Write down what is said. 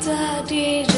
tadi